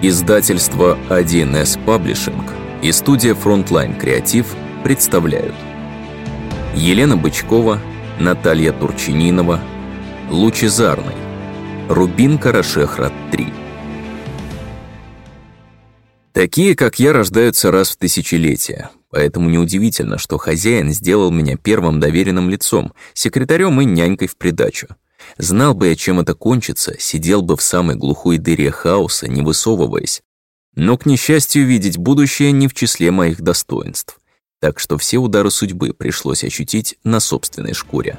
Издательство 1С Паблишинг и студия Frontline Креатив представляют Елена Бычкова, Наталья Турчининова, Лучезарный, Рубин Карашехрат 3. Такие, как я, рождаются раз в тысячелетие, поэтому неудивительно, что хозяин сделал меня первым доверенным лицом, секретарем и нянькой в придачу. Знал бы я, чем это кончится, сидел бы в самой глухой дыре хаоса, не высовываясь. Но, к несчастью, видеть будущее не в числе моих достоинств. Так что все удары судьбы пришлось ощутить на собственной шкуре.